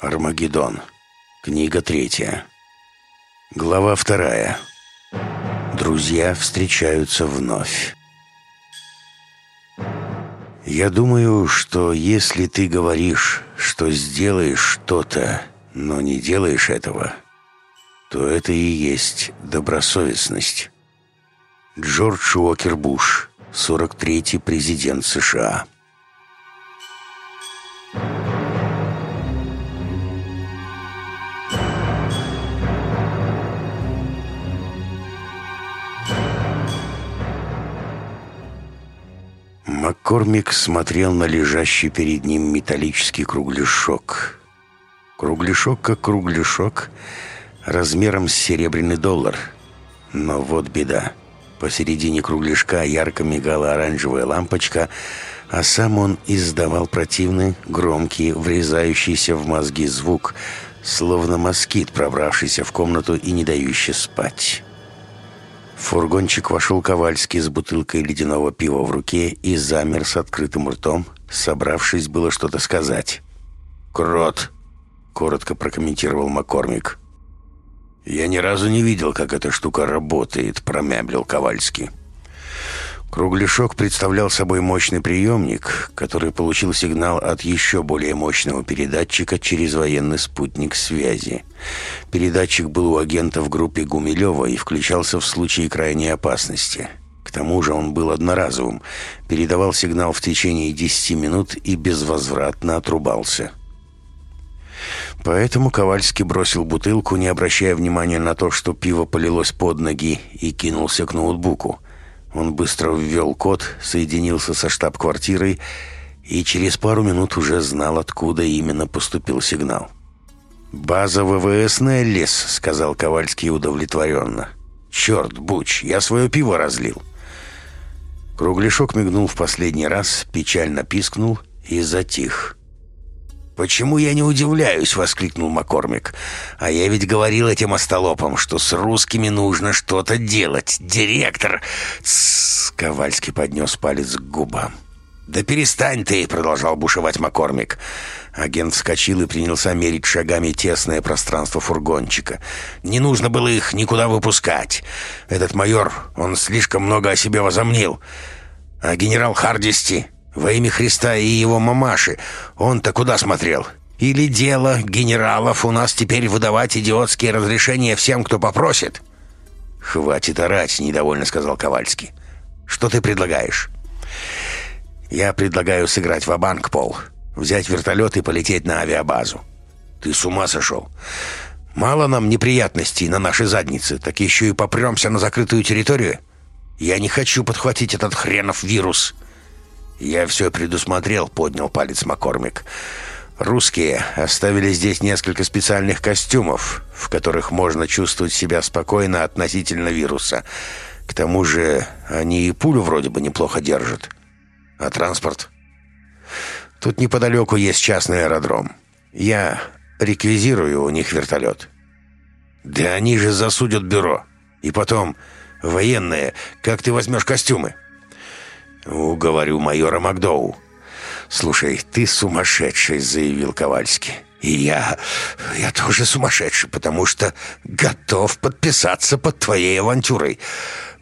Армагеддон. Книга третья. Глава вторая. Друзья встречаются вновь. Я думаю, что если ты говоришь, что сделаешь что-то, но не делаешь этого, то это и есть добросовестность. Джордж Уокер Буш, 43-й президент США. Маккормик смотрел на лежащий перед ним металлический кругляшок. Кругляшок как кругляшок, размером с серебряный доллар. Но вот беда. Посередине кругляшка ярко мигала оранжевая лампочка, а сам он издавал противный, громкий, врезающийся в мозги звук, словно москит, пробравшийся в комнату и не дающий спать. Фургончик вошел Ковальский с бутылкой ледяного пива в руке и замер с открытым ртом, собравшись было что-то сказать. «Крот!» — коротко прокомментировал Маккормик. «Я ни разу не видел, как эта штука работает», — промямлил Ковальский. Кругляшок представлял собой мощный приемник, который получил сигнал от еще более мощного передатчика через военный спутник связи. Передатчик был у агента в группе Гумилева и включался в случае крайней опасности. К тому же он был одноразовым, передавал сигнал в течение 10 минут и безвозвратно отрубался. Поэтому Ковальский бросил бутылку, не обращая внимания на то, что пиво полилось под ноги, и кинулся к ноутбуку – он быстро ввел код, соединился со штаб-квартирой и через пару минут уже знал, откуда именно поступил сигнал. «База ВВС на лес», — сказал Ковальский удовлетворенно. «Черт, Буч, я свое пиво разлил». Кругляшок мигнул в последний раз, печально пискнул и затих. «Почему я не удивляюсь?» — воскликнул Маккормик. «А я ведь говорил этим остолопам, что с русскими нужно что-то делать. Директор!» «Тссс!» — Ковальский поднес палец к губам. «Да перестань ты!» — продолжал бушевать Маккормик. Агент вскочил и принялся мерить шагами тесное пространство фургончика. «Не нужно было их никуда выпускать. Этот майор, он слишком много о себе возомнил. А генерал Хардисти...» Во имя Христа и его мамаши, он-то куда смотрел? Или дело генералов у нас теперь выдавать идиотские разрешения всем, кто попросит?» «Хватит орать», — недовольно сказал Ковальский. «Что ты предлагаешь?» «Я предлагаю сыграть в банк Пол. Взять вертолет и полететь на авиабазу». «Ты с ума сошел? Мало нам неприятностей на нашей заднице, так еще и попремся на закрытую территорию. Я не хочу подхватить этот хренов вирус». Я все предусмотрел, поднял палец Маккормик. Русские оставили здесь несколько специальных костюмов, в которых можно чувствовать себя спокойно относительно вируса. К тому же они и пулю вроде бы неплохо держат. А транспорт? Тут неподалеку есть частный аэродром. Я реквизирую у них вертолет. Да они же засудят бюро. И потом, военные, как ты возьмешь костюмы?» Уговорил майора Макдоу. «Слушай, ты сумасшедший», — заявил Ковальский. «И я... я тоже сумасшедший, потому что готов подписаться под твоей авантюрой.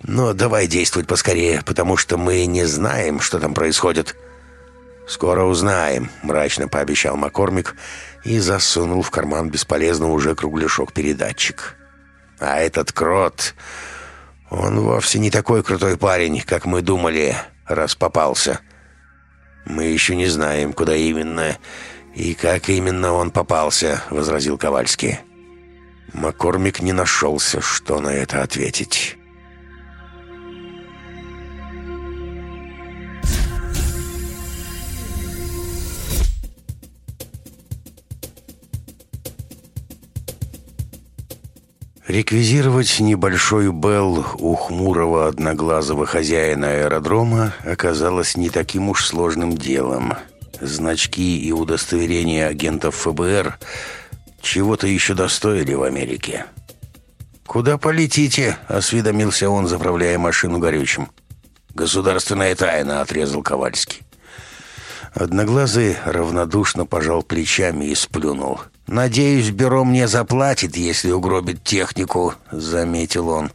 Но давай действовать поскорее, потому что мы не знаем, что там происходит». «Скоро узнаем», — мрачно пообещал Маккормик и засунул в карман бесполезно уже кругляшок-передатчик. «А этот крот...» Он вовсе не такой крутой парень, как мы думали раз попался. Мы еще не знаем, куда именно и как именно он попался, возразил Ковальский. Маккормик не нашелся, что на это ответить. Реквизировать небольшой Белл у хмурого одноглазого хозяина аэродрома оказалось не таким уж сложным делом. Значки и удостоверения агентов ФБР чего-то еще достоили в Америке. «Куда полетите?» — осведомился он, заправляя машину горючим. «Государственная тайна», — отрезал Ковальский. Одноглазый равнодушно пожал плечами и сплюнул — «Надеюсь, бюро мне заплатит, если угробит технику», — заметил он.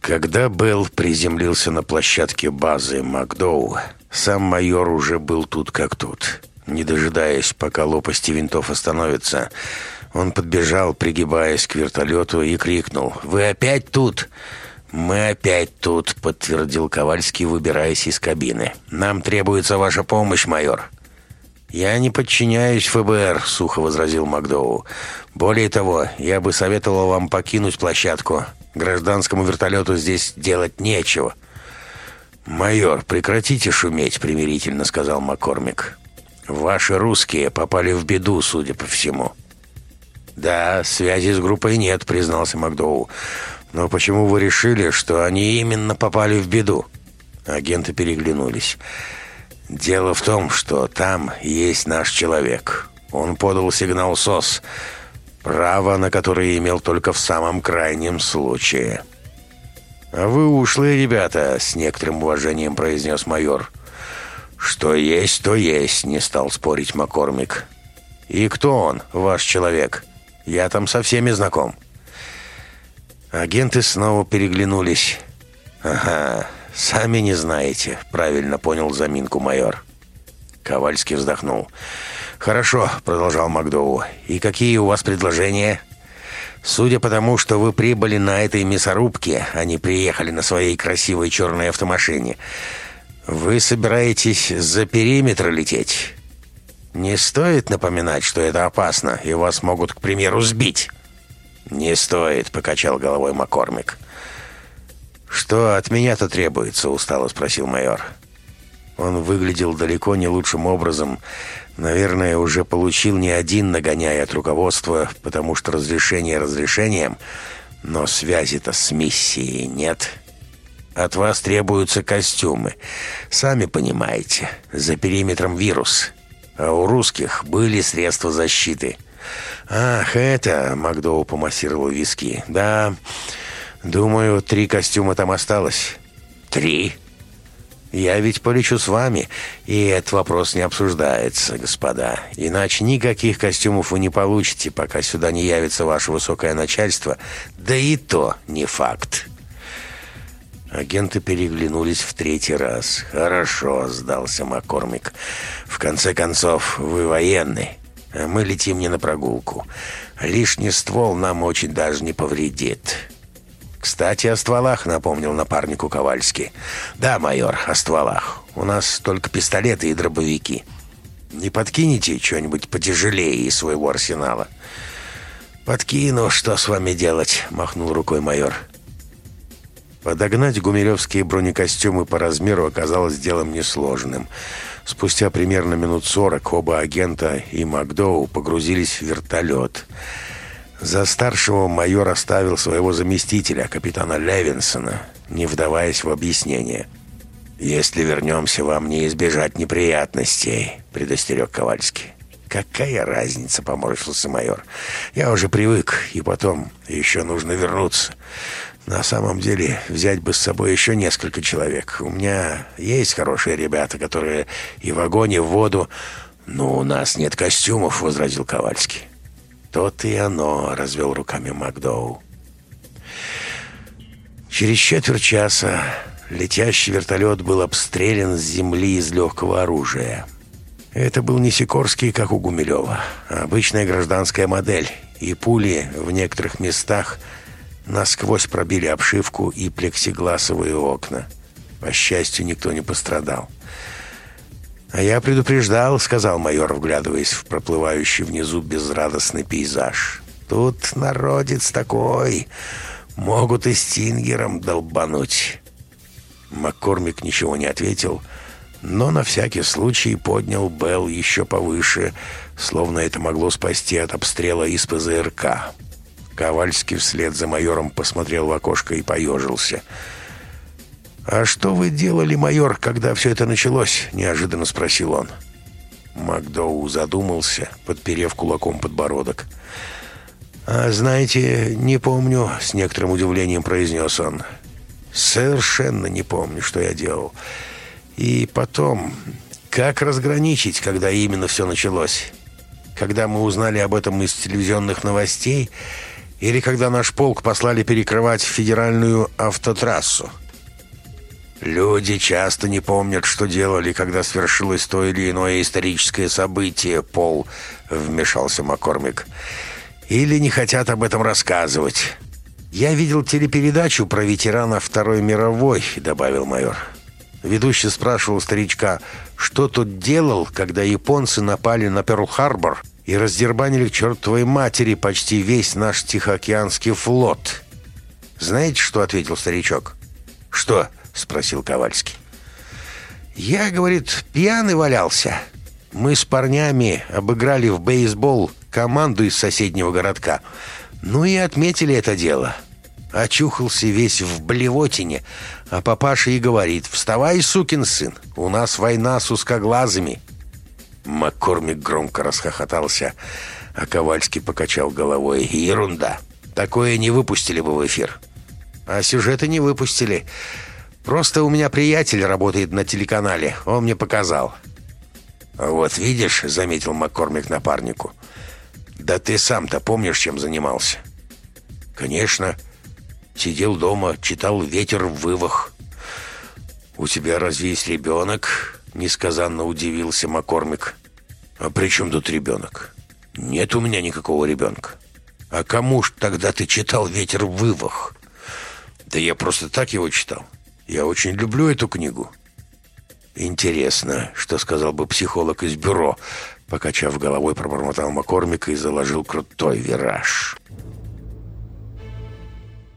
Когда Белл приземлился на площадке базы Макдоу, сам майор уже был тут как тут. Не дожидаясь, пока лопасти винтов остановятся, он подбежал, пригибаясь к вертолету, и крикнул «Вы опять тут?» «Мы опять тут», — подтвердил Ковальский, выбираясь из кабины. «Нам требуется ваша помощь, майор». «Я не подчиняюсь ФБР», — сухо возразил Макдоу. «Более того, я бы советовал вам покинуть площадку. Гражданскому вертолету здесь делать нечего». «Майор, прекратите шуметь», — примирительно сказал Маккормик. «Ваши русские попали в беду, судя по всему». «Да, связи с группой нет», — признался Макдоу. «Но почему вы решили, что они именно попали в беду?» Агенты переглянулись. Дело в том, что там есть наш человек. Он подал сигнал СОС, право на которое имел только в самом крайнем случае. «А вы ушли, ребята», — с некоторым уважением произнес майор. «Что есть, то есть», — не стал спорить Макормик. «И кто он, ваш человек? Я там со всеми знаком». Агенты снова переглянулись. «Ага, «Сами не знаете», — правильно понял заминку майор. Ковальский вздохнул. «Хорошо», — продолжал Макдоу. «И какие у вас предложения?» «Судя по тому, что вы прибыли на этой мясорубке, а они приехали на своей красивой черной автомашине, вы собираетесь за периметр лететь?» «Не стоит напоминать, что это опасно, и вас могут, к примеру, сбить». «Не стоит», — покачал головой Макормик. «Маккормик». «Что от меня-то требуется?» — устало спросил майор. Он выглядел далеко не лучшим образом. Наверное, уже получил не один нагоняя от руководства, потому что разрешение разрешением, но связи-то с миссией нет. От вас требуются костюмы. Сами понимаете, за периметром вирус. А у русских были средства защиты. «Ах, это...» — Макдоу помассировал виски. «Да...» Думаю, три костюма там осталось. Три? Я ведь полечу с вами, и этот вопрос не обсуждается, господа. Иначе никаких костюмов вы не получите, пока сюда не явится ваше высокое начальство. Да и то не факт. Агенты переглянулись в третий раз. «Хорошо», — сдался Маккормик. «В конце концов, вы военный, а мы летим не на прогулку. Лишний ствол нам очень даже не повредит». Кстати, о стволах напомнил напарнику Ковальский. Да, майор, о стволах. У нас только пистолеты и дробовики. Не подкинете что-нибудь потяжелее из своего арсенала? Подкину, что с вами делать, махнул рукой майор. Подогнать гумилевские бронекостюмы по размеру оказалось делом несложным. Спустя примерно минут сорок оба агента и Макдоу погрузились в вертолет. «Вертолет» За старшего майор оставил своего заместителя, капитана Левинсона, не вдаваясь в объяснение. «Если вернемся, вам не избежать неприятностей», — предостерег Ковальский. «Какая разница?» — поморщился майор. «Я уже привык, и потом еще нужно вернуться. На самом деле, взять бы с собой еще несколько человек. У меня есть хорошие ребята, которые и в огонь, и в воду. Но у нас нет костюмов», — возразил Ковальский. Тот-то и развел руками Макдоу. Через четверть часа летящий вертолет был обстрелян с земли из легкого оружия. Это был не Сикорский, как у Гумилева, а обычная гражданская модель, и пули в некоторых местах насквозь пробили обшивку и плексигласовые окна. По счастью, никто не пострадал. А я предупреждал, сказал майор, вглядываясь в проплывающий внизу безрадостный пейзаж. Тут народец такой. Могут и стингером долбануть. Маккормик ничего не ответил, но на всякий случай поднял Белл еще повыше, словно это могло спасти от обстрела из ПЗРК. Ковальский вслед за майором посмотрел в окошко и поежился — «А что вы делали, майор, когда все это началось?» – неожиданно спросил он. Макдоу задумался, подперев кулаком подбородок. «А знаете, не помню», – с некоторым удивлением произнес он. «Совершенно не помню, что я делал. И потом, как разграничить, когда именно все началось? Когда мы узнали об этом из телевизионных новостей или когда наш полк послали перекрывать федеральную автотрассу?» Люди часто не помнят, что делали, когда свершилось то или иное историческое событие, Пол, — вмешался Маккормик. Или не хотят об этом рассказывать. Я видел телепередачу про ветерана Второй мировой, — добавил майор. Ведущий спрашивал старичка, что тут делал, когда японцы напали на Перл-Харбор и раздербанили к чертовой матери почти весь наш Тихоокеанский флот. «Знаете, что ответил старичок?» «Что?» спросил Ковальский. Я, говорит, пьяный валялся. Мы с парнями обыграли в бейсбол команду из соседнего городка. Ну и отметили это дело. Очухался весь в блевотине, а папаша и говорит, «Вставай, сукин сын, у нас война с узкоглазыми». Маккормик громко расхохотался, а Ковальский покачал головой. «Ерунда! Такое не выпустили бы в эфир». «А сюжеты не выпустили. Просто у меня приятель работает на телеканале. Он мне показал. Вот видишь, заметил Маккормик напарнику. Да ты сам-то помнишь, чем занимался? Конечно. Сидел дома, читал «Ветер в вывах». У тебя разве есть ребенок? Несказанно удивился Маккормик. А при чем тут ребенок? Нет у меня никакого ребенка. А кому ж тогда ты читал «Ветер в вывах»? Да я просто так его читал. — я очень люблю эту книгу». «Интересно, что сказал бы психолог из бюро», — покачав головой, пробормотал Маккормик и заложил крутой вираж.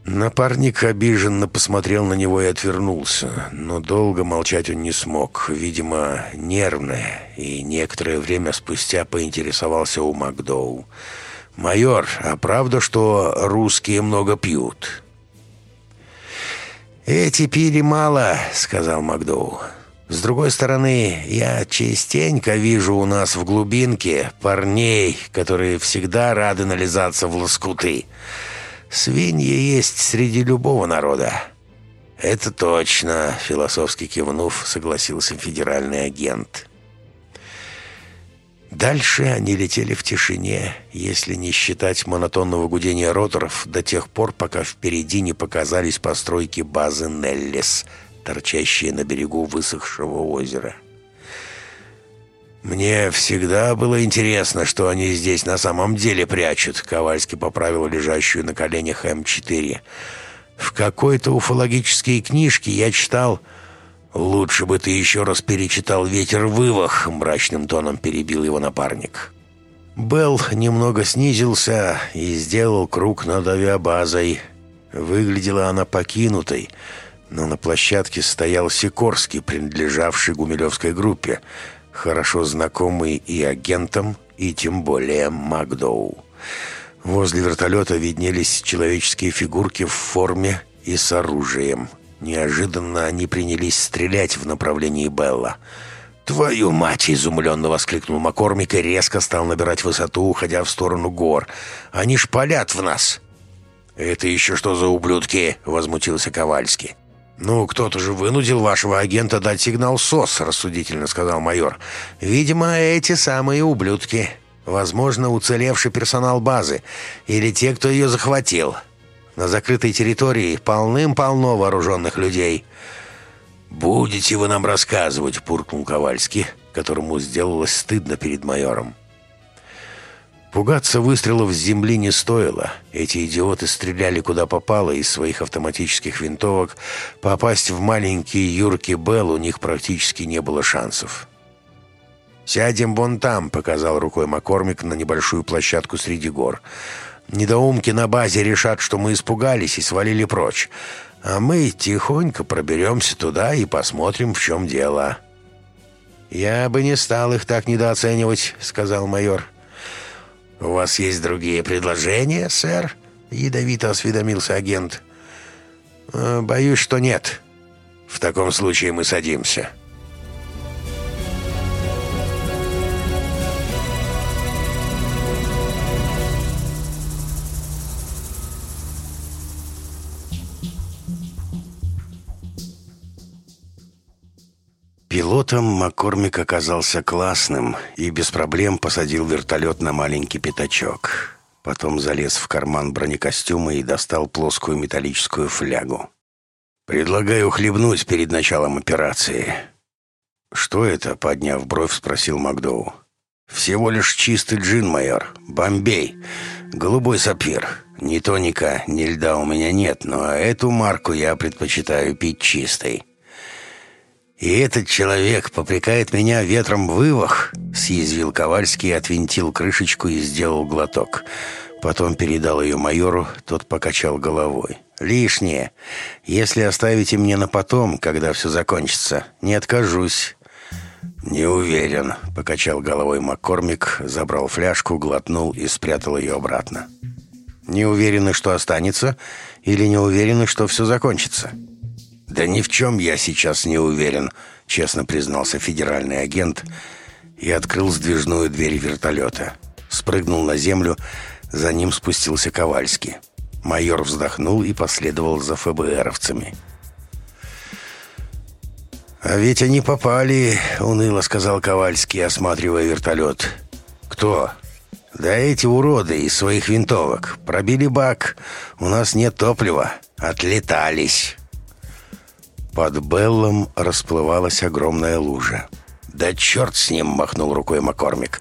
Напарник обиженно посмотрел на него и отвернулся, но долго молчать он не смог, видимо, нервное, и некоторое время спустя поинтересовался у Макдоу. «Майор, а правда, что русские много пьют?» «Эти пили мало», — сказал Макдоу. «С другой стороны, я частенько вижу у нас в глубинке парней, которые всегда рады нализаться в лоскуты. Свиньи есть среди любого народа». «Это точно», — философски кивнув, согласился федеральный агент. Дальше они летели в тишине, если не считать монотонного гудения роторов, до тех пор, пока впереди не показались постройки базы Неллис, торчащие на берегу высохшего озера. «Мне всегда было интересно, что они здесь на самом деле прячут», — Ковальский поправил лежащую на коленях М4. «В какой-то уфологической книжке я читал...» «Лучше бы ты еще раз перечитал «Ветер в — мрачным тоном перебил его напарник. Белл немного снизился и сделал круг над авиабазой. Выглядела она покинутой, но на площадке стоял Сикорский, принадлежавший Гумилевской группе, хорошо знакомый и агентам, и тем более Макдоу. Возле вертолета виднелись человеческие фигурки в форме и с оружием — Неожиданно они принялись стрелять в направлении Белла. «Твою мать!» — изумленно воскликнул Маккормик и резко стал набирать высоту, уходя в сторону гор. «Они шпалят в нас!» «Это еще что за ублюдки?» — возмутился Ковальский. «Ну, кто-то же вынудил вашего агента дать сигнал СОС», — рассудительно сказал майор. «Видимо, эти самые ублюдки. Возможно, уцелевший персонал базы. Или те, кто ее захватил на закрытой территории полным-полно вооруженных людей. «Будете вы нам рассказывать», — пуркнул Ковальский, которому сделалось стыдно перед майором. Пугаться выстрелов с земли не стоило. Эти идиоты стреляли куда попало из своих автоматических винтовок. Попасть в маленькие юрки Белл у них практически не было шансов. «Сядем вон там», — показал рукой Маккормик на небольшую площадку среди гор. «Сядем Недоумки на базе решат, что мы испугались и свалили прочь. А мы тихонько проберемся туда и посмотрим, в чем дело». «Я бы не стал их так недооценивать», — сказал майор. «У вас есть другие предложения, сэр?» — ядовито осведомился агент. Э, «Боюсь, что нет. В таком случае мы садимся». Пилотом Маккормик оказался классным и без проблем посадил вертолет на маленький пятачок. Потом залез в карман бронекостюма и достал плоскую металлическую флягу. «Предлагаю хлебнуть перед началом операции». «Что это?» — подняв бровь, спросил Макдоу. «Всего лишь чистый джин, майор. Бомбей. Голубой сапфир. Ни тоника, ни льда у меня нет, но эту марку я предпочитаю пить чистой». «И этот человек попрекает меня ветром вывах», — съязвил Ковальский, отвинтил крышечку и сделал глоток. Потом передал ее майору, тот покачал головой. «Лишнее. Если оставите мне на потом, когда все закончится, не откажусь». «Не уверен», — покачал головой Маккормик, забрал фляжку, глотнул и спрятал ее обратно. «Не уверены, что останется, или не уверены, что все закончится?» Да ни в чем я сейчас не уверен, честно признался федеральный агент и открыл сдвижную дверь вертолета. Спрыгнул на землю, за ним спустился Ковальский. Майор вздохнул и последовал за ФБРовцами. «А ведь они попали», — уныло сказал Ковальский, осматривая вертолет. «Кто?» «Да эти уроды из своих винтовок. Пробили бак. У нас нет топлива. Отлетались». Под Беллом расплывалась огромная лужа. «Да черт с ним!» — махнул рукой Маккормик.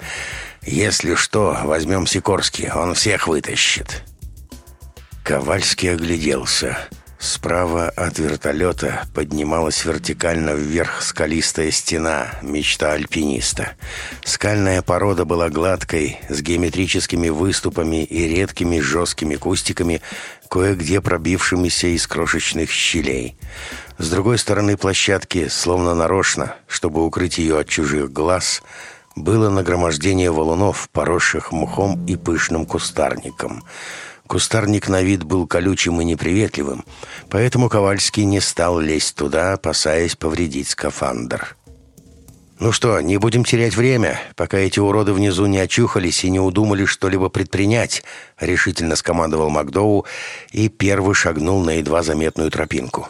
«Если что, возьмем Сикорский, он всех вытащит». Ковальский огляделся. Справа от вертолета поднималась вертикально вверх скалистая стена, мечта альпиниста. Скальная порода была гладкой, с геометрическими выступами и редкими жесткими кустиками, кое-где пробившимися из крошечных щелей. С другой стороны площадки, словно нарочно, чтобы укрыть ее от чужих глаз, было нагромождение валунов, поросших мухом и пышным кустарником. Кустарник на вид был колючим и неприветливым, поэтому Ковальский не стал лезть туда, опасаясь повредить скафандр. «Ну что, не будем терять время, пока эти уроды внизу не очухались и не удумали что-либо предпринять», — решительно скомандовал Макдоу и первый шагнул на едва заметную тропинку.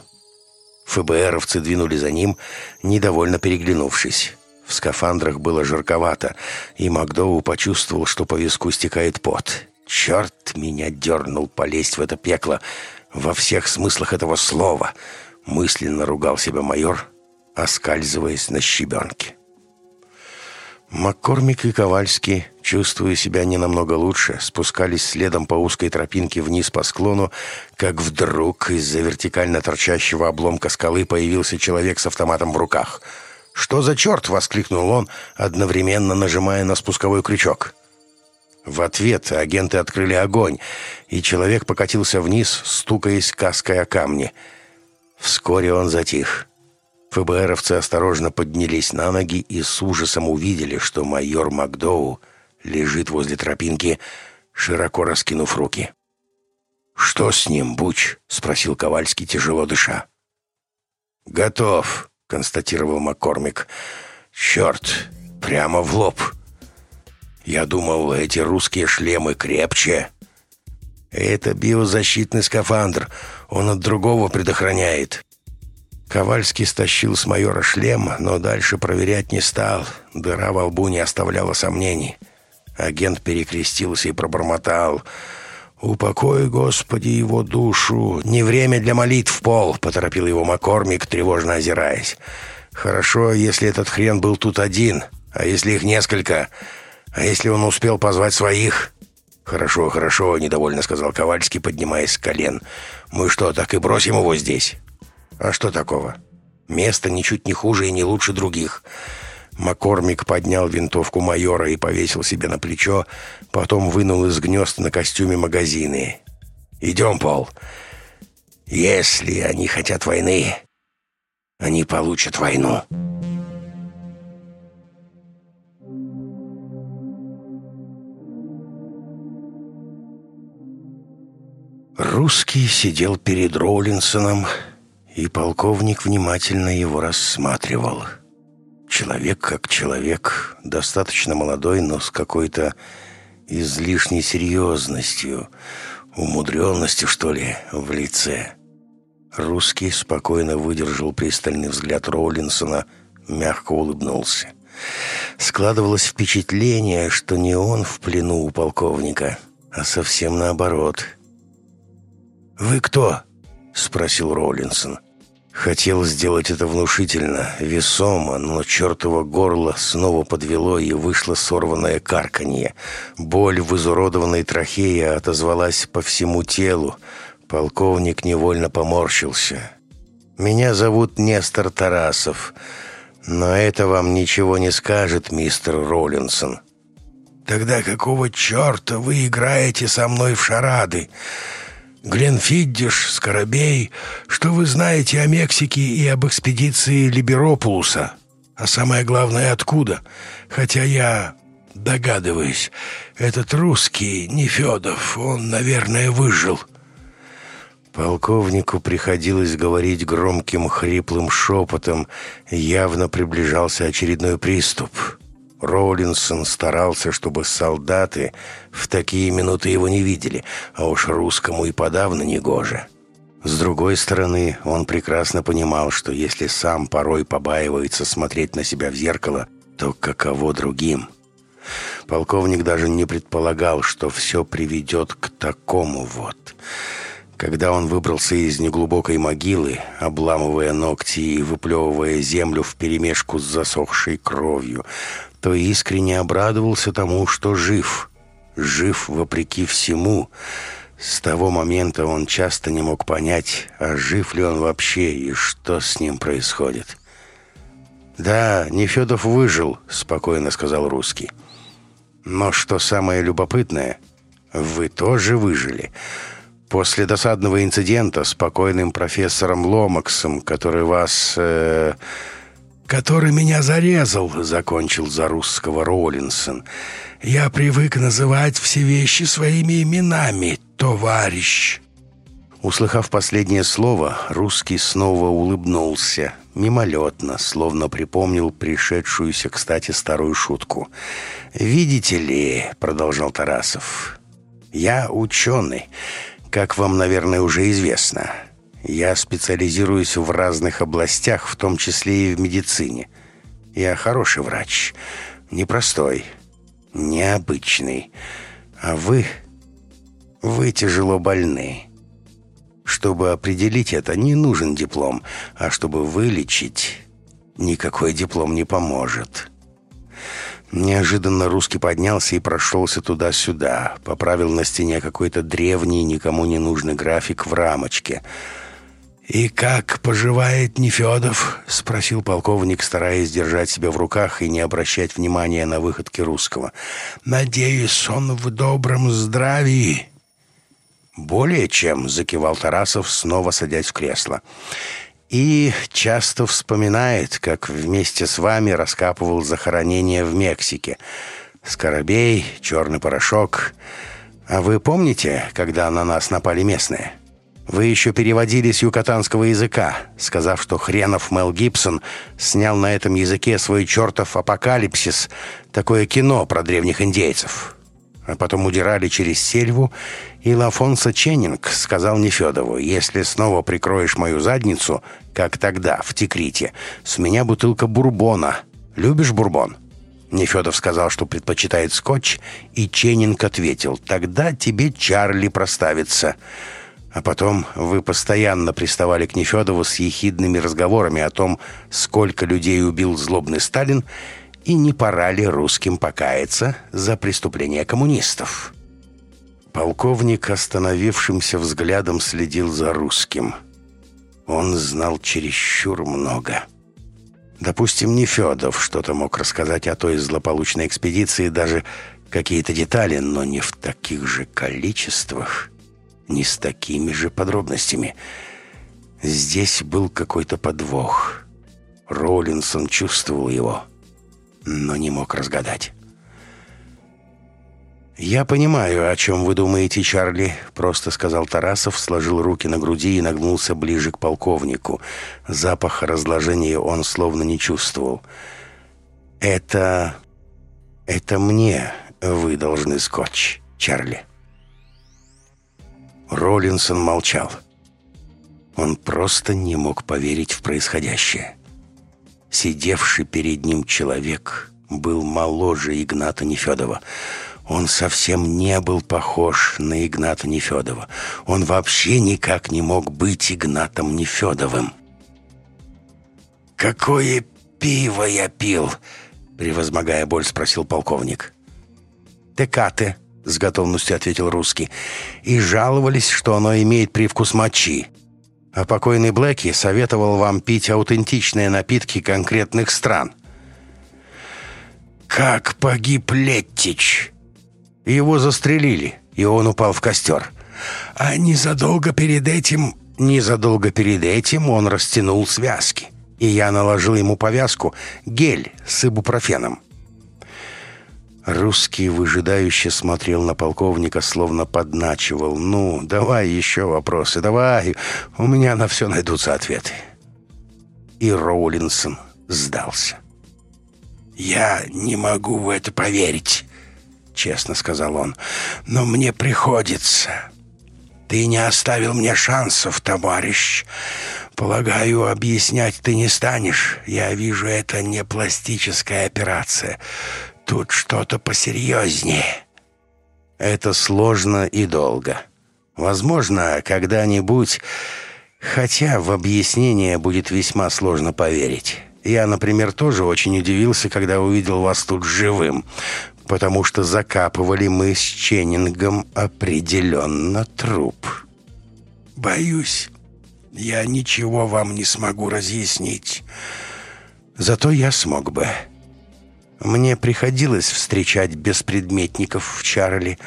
ФБРовцы двинули за ним, недовольно переглянувшись. В скафандрах было жарковато, и Макдоу почувствовал, что по виску стекает пот. «Черт меня дернул полезть в это пекло во всех смыслах этого слова!» — мысленно ругал себя майор, оскальзываясь на щебенке. Маккормик и Ковальский, чувствуя себя не намного лучше, спускались следом по узкой тропинке вниз по склону, как вдруг из-за вертикально торчащего обломка скалы появился человек с автоматом в руках. «Что за черт?» — воскликнул он, одновременно нажимая на спусковой крючок. В ответ агенты открыли огонь, и человек покатился вниз, стукаясь каской о камни. Вскоре он затих. ФБРовцы осторожно поднялись на ноги и с ужасом увидели, что майор Макдоу лежит возле тропинки, широко раскинув руки. «Что с ним, Буч?» — спросил Ковальский, тяжело дыша. «Готов», — констатировал Маккормик. «Черт, прямо в лоб!» «Я думал, эти русские шлемы крепче!» «Это биозащитный скафандр, он от другого предохраняет!» Ковальский стащил с майора шлем, но дальше проверять не стал. Дыра во лбу не оставляла сомнений. Агент перекрестился и пробормотал. «Упокой, Господи, его душу! Не время для молитв, Пол!» — поторопил его Маккормик, тревожно озираясь. «Хорошо, если этот хрен был тут один, а если их несколько, а если он успел позвать своих?» «Хорошо, хорошо», — недовольно сказал Ковальский, поднимаясь с колен. «Мы что, так и бросим его здесь?» А что такого? Место ничуть не хуже и не лучше других. Маккормик поднял винтовку майора и повесил себе на плечо, потом вынул из гнезд на костюме магазины. «Идем, Пол. Если они хотят войны, они получат войну». Русский сидел перед Роллинсоном, и полковник внимательно его рассматривал. Человек как человек, достаточно молодой, но с какой-то излишней серьезностью, умудренностью, что ли, в лице. Русский спокойно выдержал пристальный взгляд Роулинсона, мягко улыбнулся. Складывалось впечатление, что не он в плену у полковника, а совсем наоборот. «Вы кто?» — спросил Роллинсон. Хотел сделать это внушительно, весомо, но чертово горло снова подвело и вышло сорванное карканье. Боль в изуродованной трахее отозвалась по всему телу. Полковник невольно поморщился. «Меня зовут Нестор Тарасов, но это вам ничего не скажет, мистер Роллинсон». «Тогда какого черта вы играете со мной в шарады?» Гленфиддиш, Скоробей, что вы знаете о Мексике и об экспедиции Либеропулуса? А самое главное, откуда? Хотя я догадываюсь, этот русский, не Федов, он, наверное, выжил». Полковнику приходилось говорить громким хриплым шепотом, явно приближался очередной приступ. «Приступ». Роллинсон старался, чтобы солдаты в такие минуты его не видели, а уж русскому и подавно негоже. С другой стороны, он прекрасно понимал, что если сам порой побаивается смотреть на себя в зеркало, то каково другим? Полковник даже не предполагал, что все приведет к такому вот. Когда он выбрался из неглубокой могилы, обламывая ногти и выплевывая землю вперемешку с засохшей кровью, то искренне обрадовался тому, что жив. Жив вопреки всему. С того момента он часто не мог понять, а жив ли он вообще и что с ним происходит. «Да, Нефедов выжил», — спокойно сказал русский. «Но что самое любопытное, вы тоже выжили». После досадного инцидента с покойным профессором Ломаксом, который вас... Э, который меня зарезал», — закончил за русского Роллинсон. «Я привык называть все вещи своими именами, товарищ». Услыхав последнее слово, русский снова улыбнулся, мимолетно, словно припомнил пришедшуюся, кстати, старую шутку. «Видите ли», — продолжал Тарасов, — «я ученый, как вам, наверное, уже известно». Я специализируюсь в разных областях, в том числе и в медицине. Я хороший врач, непростой, необычный. А вы... Вы тяжело больны. Чтобы определить это, не нужен диплом, а чтобы вылечить, никакой диплом не поможет. Неожиданно русский поднялся и прошелся туда-сюда, поправил на стене какой-то древний, никому не нужный график в рамочке — «И как поживает Нефедов?» — спросил полковник, стараясь держать себя в руках и не обращать внимания на выходки русского. «Надеюсь, он в добром здравии». «Более чем», — закивал Тарасов, снова садясь в кресло. «И часто вспоминает, как вместе с вами раскапывал захоронение в Мексике. Скоробей, черный порошок. А вы помните, когда на нас напали местные?» Вы еще переводили с юкатанского языка, сказав, что хренов Мел Гибсон снял на этом языке свой чертов апокалипсис, такое кино про древних индейцев. А потом удирали через сельву, и Лафонса Ченнинг сказал Нефедову, «Если снова прикроешь мою задницу, как тогда, в Текрите, с меня бутылка бурбона. Любишь бурбон?» Нефедов сказал, что предпочитает скотч, и Ченнинг ответил, «Тогда тебе Чарли проставится». А потом вы постоянно приставали к Нефедову с ехидными разговорами о том, сколько людей убил злобный Сталин и не пора ли русским покаяться за преступления коммунистов. Полковник остановившимся взглядом следил за русским. Он знал чересчур много. Допустим, Нефедов что-то мог рассказать о той злополучной экспедиции, даже какие-то детали, но не в таких же количествах не с такими же подробностями. Здесь был какой-то подвох. Роллинсон чувствовал его, но не мог разгадать. «Я понимаю, о чем вы думаете, Чарли», — просто сказал Тарасов, сложил руки на груди и нагнулся ближе к полковнику. Запах разложения он словно не чувствовал. «Это... это мне вы должны скотч, Чарли». Роллинсон молчал. Он просто не мог поверить в происходящее. Сидевший перед ним человек был моложе Игната Нефедова. Он совсем не был похож на Игната Нефедова. Он вообще никак не мог быть Игнатом Нефедовым. «Какое пиво я пил?» Превозмогая боль, спросил полковник. «Текаты», с готовностью ответил русский. И жаловались, что оно имеет привкус мочи. А покойный Блэки советовал вам пить аутентичные напитки конкретных стран. Как погиб Леттич? Его застрелили, и он упал в костер. А незадолго перед этим... Незадолго перед этим он растянул связки. И я наложил ему повязку, гель с ибупрофеном. Русский, выжидающий смотрел на полковника, словно подначивал. «Ну, давай еще вопросы, давай, у меня на все найдутся ответы». И Роулинсон сдался. «Я не могу в это поверить», — честно сказал он, — «но мне приходится. Ты не оставил мне шансов, товарищ. Полагаю, объяснять ты не станешь. Я вижу, это не пластическая операция» тут что-то посерьезнее. Это сложно и долго. Возможно, когда-нибудь, хотя в объяснение будет весьма сложно поверить. Я, например, тоже очень удивился, когда увидел вас тут живым, потому что закапывали мы с Ченнингом определенно труп. Боюсь, я ничего вам не смогу разъяснить. Зато я смог бы. Мне приходилось встречать беспредметников в Чарли,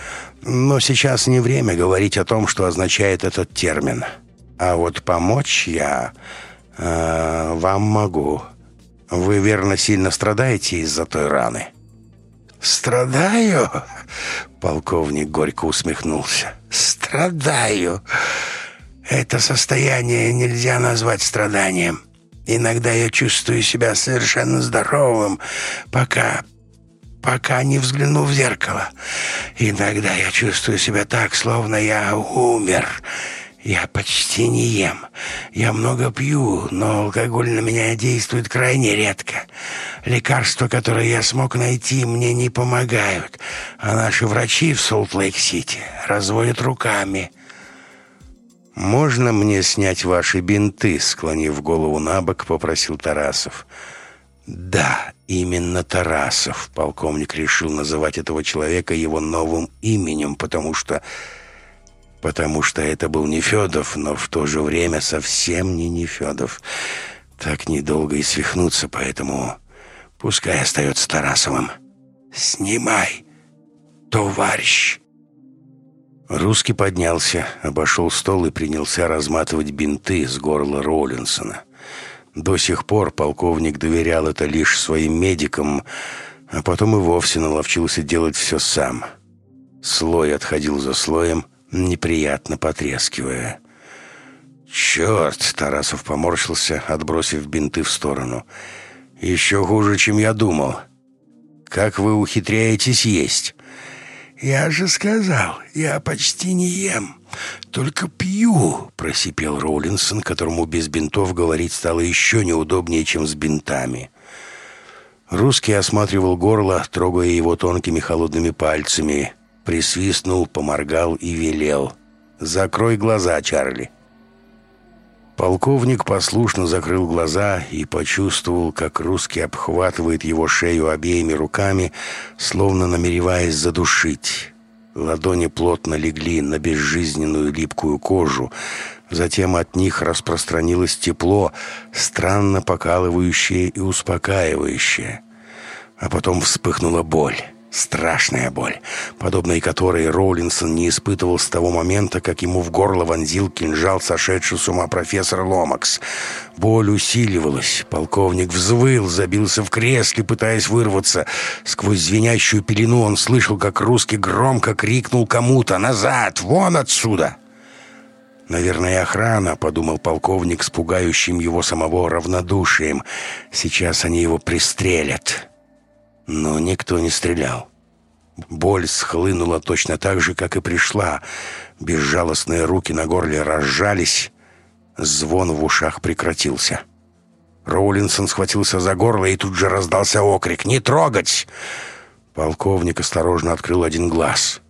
но сейчас не время говорить о том, что означает этот термин. А вот помочь я э, вам могу. Вы, верно, сильно страдаете из-за той раны?» «Страдаю?» — полковник горько усмехнулся. «Страдаю. Это состояние нельзя назвать страданием». Иногда я чувствую себя совершенно здоровым, пока пока не взгляну в зеркало. Иногда я чувствую себя так, словно я умер. Я почти не ем. Я много пью, но алкоголь на меня действует крайне редко. Лекарства, которые я смог найти, мне не помогают. А наши врачи в Солт-Лейк-Сити разводят руками – «Можно мне снять ваши бинты?» — склонив голову на бок, попросил Тарасов. «Да, именно Тарасов», — полковник решил называть этого человека его новым именем, потому что... потому что это был не Федов, но в то же время совсем не Нефедов. Так недолго и свихнуться, поэтому пускай остается Тарасовым. «Снимай, товарищ!» Русский поднялся, обошел стол и принялся разматывать бинты с горла Роллинсона. До сих пор полковник доверял это лишь своим медикам, а потом и вовсе наловчился делать все сам. Слой отходил за слоем, неприятно потрескивая. «Черт!» — Тарасов поморщился, отбросив бинты в сторону. «Еще хуже, чем я думал. Как вы ухитряетесь есть?» Я же сказал, я почти не ем, только пью, просипел Роулинсон, которому без бинтов говорить стало еще неудобнее, чем с бинтами. Русский осматривал горло, трогая его тонкими холодными пальцами, присвистнул, поморгал и велел. «Закрой глаза, Чарли». Полковник послушно закрыл глаза и почувствовал, как русский обхватывает его шею обеими руками, словно намереваясь задушить. Ладони плотно легли на безжизненную липкую кожу. Затем от них распространилось тепло, странно покалывающее и успокаивающее. А потом вспыхнула боль. Страшная боль. Подобной которой Роллинсон не испытывал с того момента, как ему в горло вонзил кинжал, сошедший с ума профессор Ломакс. Боль усиливалась. Полковник взвыл, забился в кресле, пытаясь вырваться. Сквозь звенящую пелену он слышал, как русский громко крикнул кому-то «Назад! Вон отсюда!» «Наверное, охрана», — подумал полковник с пугающим его самого равнодушием. «Сейчас они его пристрелят». Но никто не стрелял. Боль схлынула точно так же, как и пришла. Безжалостные руки на горле разжались. Звон в ушах прекратился. Роулинсон схватился за горло, и тут же раздался окрик «Не трогать!». Полковник осторожно открыл один глаз.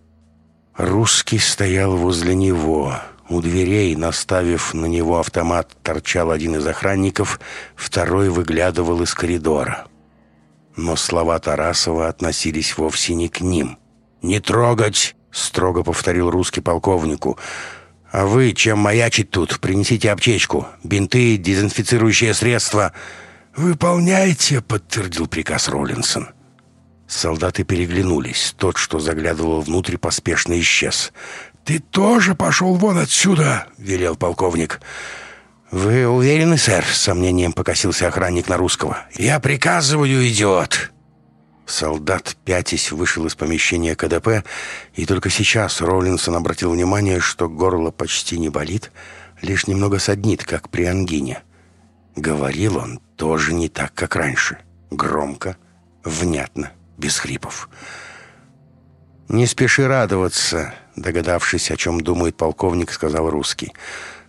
Русский стоял возле него. У дверей, наставив на него автомат, торчал один из охранников, второй выглядывал из коридора но слова Тарасова относились вовсе не к ним. «Не трогать!» — строго повторил русский полковнику. «А вы чем маячить тут? Принесите аптечку, бинты, дезинфицирующее средство». «Выполняйте!» — подтвердил приказ Роллинсон. Солдаты переглянулись. Тот, что заглядывал внутрь, поспешно исчез. «Ты тоже пошел вон отсюда!» — велел полковник. «Полковник!» Вы уверены, сэр? С сомнением покосился охранник на русского. Я приказываю, идиот. Солдат, пятясь, вышел из помещения КДП, и только сейчас Роллинсон обратил внимание, что горло почти не болит, лишь немного саднит, как при ангине. Говорил он тоже не так, как раньше. Громко, внятно, без хрипов. «Не спеши радоваться», — догадавшись, о чем думает полковник, сказал «Русский».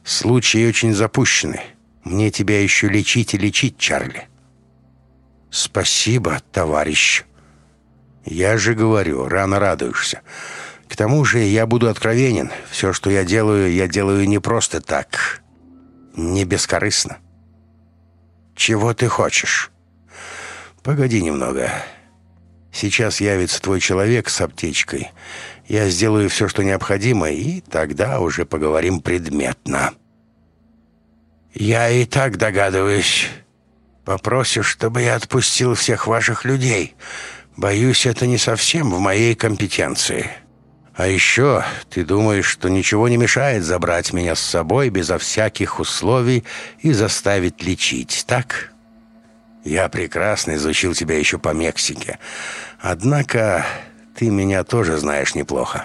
Случай очень запущенный. Мне тебя еще лечить и лечить, Чарли. Спасибо, товарищ. Я же говорю, рано радуешься. К тому же я буду откровенен. Все, что я делаю, я делаю не просто так. Не бескорыстно. Чего ты хочешь? Погоди немного. Сейчас явится твой человек с аптечкой. Я сделаю все, что необходимо, и тогда уже поговорим предметно. Я и так догадываюсь. Попросишь, чтобы я отпустил всех ваших людей. Боюсь, это не совсем в моей компетенции. А еще ты думаешь, что ничего не мешает забрать меня с собой безо всяких условий и заставить лечить, так? Я прекрасно изучил тебя еще по Мексике. Однако ты меня тоже знаешь неплохо.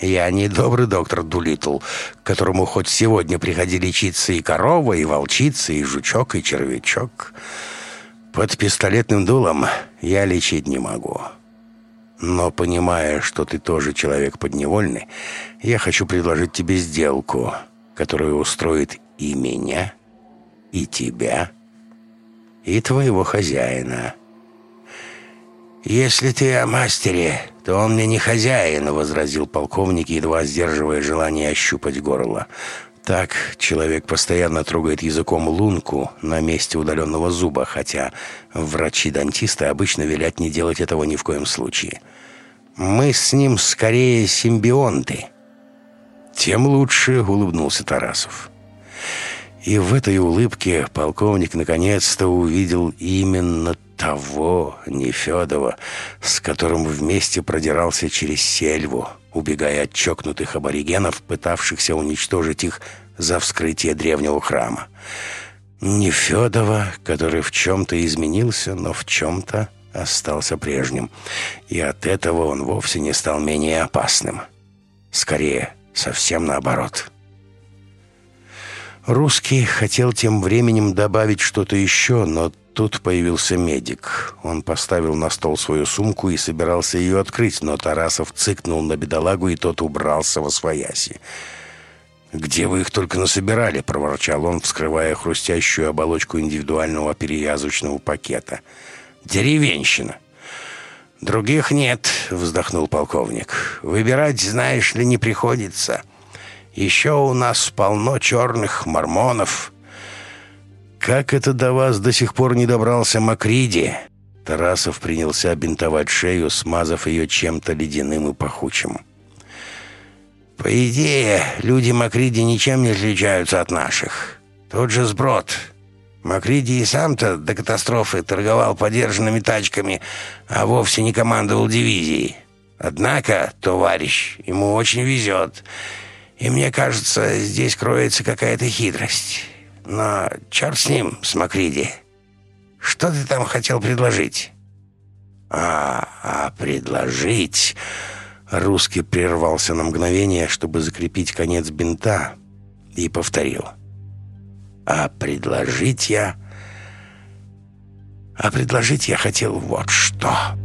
Я не добрый доктор Дулитл, которому хоть сегодня приходи лечиться и корова, и волчица, и жучок, и червячок. Под пистолетным дулом я лечить не могу. Но понимая, что ты тоже человек подневольный, я хочу предложить тебе сделку, которая устроит и меня, и тебя, и твоего хозяина». Если ты о мастере, то он мне не хозяин, возразил полковник, едва сдерживая желание ощупать горло. Так человек постоянно трогает языком лунку на месте удаленного зуба, хотя врачи-дантисты обычно велят не делать этого ни в коем случае. Мы с ним скорее симбионты. Тем лучше, улыбнулся Тарасов. И в этой улыбке полковник наконец-то увидел именно того Нефедова, с которым вместе продирался через сельву, убегая от чокнутых аборигенов, пытавшихся уничтожить их за вскрытие древнего храма. Нефедова, который в чем-то изменился, но в чем-то остался прежним, и от этого он вовсе не стал менее опасным. Скорее, совсем наоборот. Русский хотел тем временем добавить что-то еще, но Тут появился медик. Он поставил на стол свою сумку и собирался ее открыть, но Тарасов цыкнул на бедолагу, и тот убрался во свояси. «Где вы их только насобирали?» — проворчал он, вскрывая хрустящую оболочку индивидуального переязочного пакета. «Деревенщина!» «Других нет», — вздохнул полковник. «Выбирать, знаешь ли, не приходится. Еще у нас полно черных мормонов». Как это до вас до сих пор не добрался Макриди?» Тарасов принялся бинтовать шею, смазав ее чем-то ледяным и пахучим. «По идее, люди Макриди ничем не отличаются от наших. Тот же сброд. Макриди и сам-то до катастрофы торговал подержанными тачками, а вовсе не командовал дивизией. Однако, товарищ, ему очень везет. И мне кажется, здесь кроется какая-то хитрость». Но черт с ним, с Макриди. Что ты там хотел предложить?» «А, а предложить...» Русский прервался на мгновение, чтобы закрепить конец бинта, и повторил. «А предложить я...» «А предложить я хотел вот что...»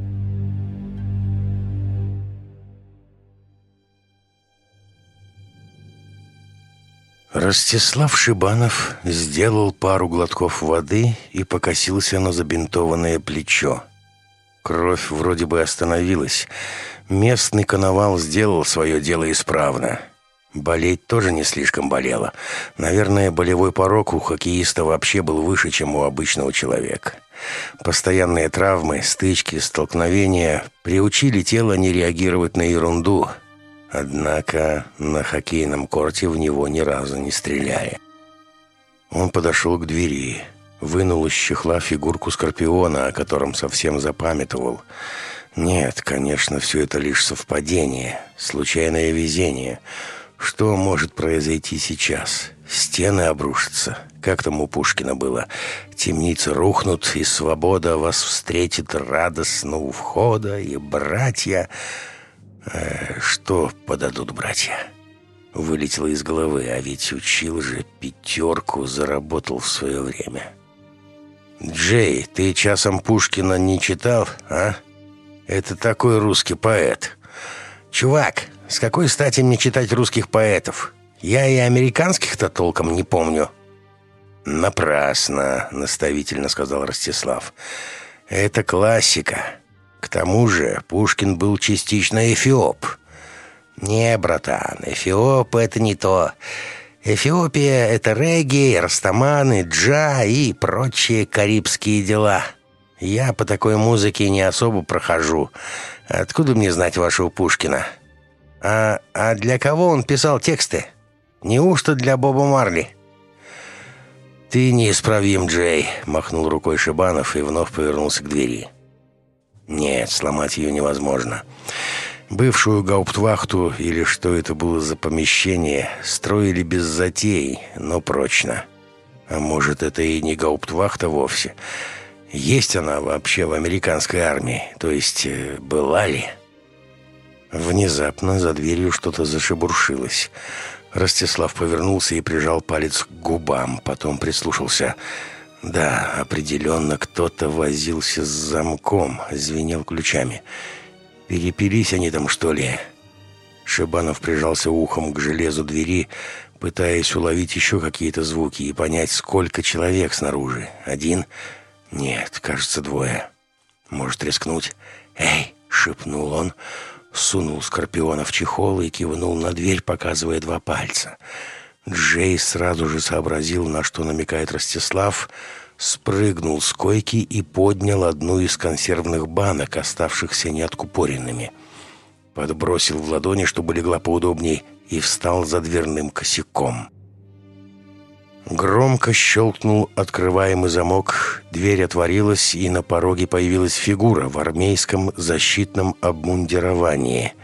Ростислав Шибанов сделал пару глотков воды и покосился на забинтованное плечо. Кровь вроде бы остановилась. Местный коновал сделал свое дело исправно. Болеть тоже не слишком болело. Наверное, болевой порог у хоккеиста вообще был выше, чем у обычного человека. Постоянные травмы, стычки, столкновения приучили тело не реагировать на ерунду – Однако на хоккейном корте в него ни разу не стреляли. Он подошел к двери, вынул из чехла фигурку Скорпиона, о котором совсем запамятовал. Нет, конечно, все это лишь совпадение, случайное везение. Что может произойти сейчас? Стены обрушатся, как там у Пушкина было. Темницы рухнут, и свобода вас встретит радостно у входа, и братья что подадут братья? Вылетело из головы, а ведь учил же пятерку, заработал в свое время. Джей, ты часом Пушкина не читал, а? Это такой русский поэт. Чувак, с какой стати мне читать русских поэтов? Я и американских-то толком не помню. Напрасно, наставительно сказал Ростислав. Это классика. К тому же Пушкин был частично эфиоп. Не, братан, эфиоп — это не то. Эфиопия — это регги, растаманы, джа и прочие карибские дела. Я по такой музыке не особо прохожу. Откуда мне знать вашего Пушкина? А, а для кого он писал тексты? Неужто для Боба Марли?» «Ты неисправим, Джей», — махнул рукой Шибанов и вновь повернулся к двери. Нет, сломать ее невозможно. Бывшую гауптвахту, или что это было за помещение, строили без затей, но прочно. А может, это и не гауптвахта вовсе. Есть она вообще в американской армии, то есть была ли? Внезапно за дверью что-то зашебуршилось. Ростислав повернулся и прижал палец к губам, потом прислушался – да, определенно кто-то возился с замком, звенел ключами. Перепились они там, что ли? Шибанов прижался ухом к железу двери, пытаясь уловить еще какие-то звуки и понять, сколько человек снаружи. Один? Нет, кажется, двое. Может рискнуть? «Эй!» — шепнул он, сунул Скорпиона в чехол и кивнул на дверь, показывая два пальца — Джей сразу же сообразил, на что намекает Ростислав, спрыгнул с койки и поднял одну из консервных банок, оставшихся неоткупоренными. Подбросил в ладони, чтобы легла поудобней, и встал за дверным косяком. Громко щелкнул открываемый замок, дверь отворилась, и на пороге появилась фигура в армейском защитном обмундировании —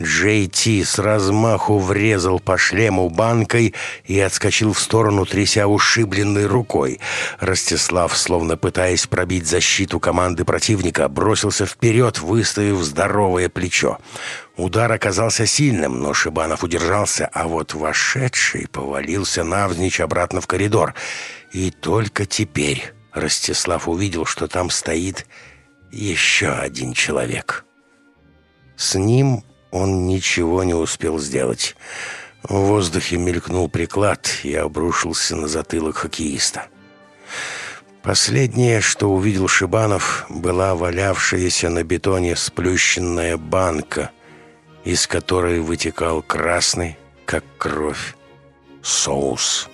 Джейти с размаху врезал по шлему банкой и отскочил в сторону, тряся ушибленной рукой. Ростислав, словно пытаясь пробить защиту команды противника, бросился вперед, выставив здоровое плечо. Удар оказался сильным, но Шибанов удержался, а вот вошедший повалился навзничь обратно в коридор. И только теперь Ростислав увидел, что там стоит еще один человек. С ним он ничего не успел сделать. В воздухе мелькнул приклад и обрушился на затылок хоккеиста. Последнее, что увидел Шибанов, была валявшаяся на бетоне сплющенная банка, из которой вытекал красный, как кровь, соус.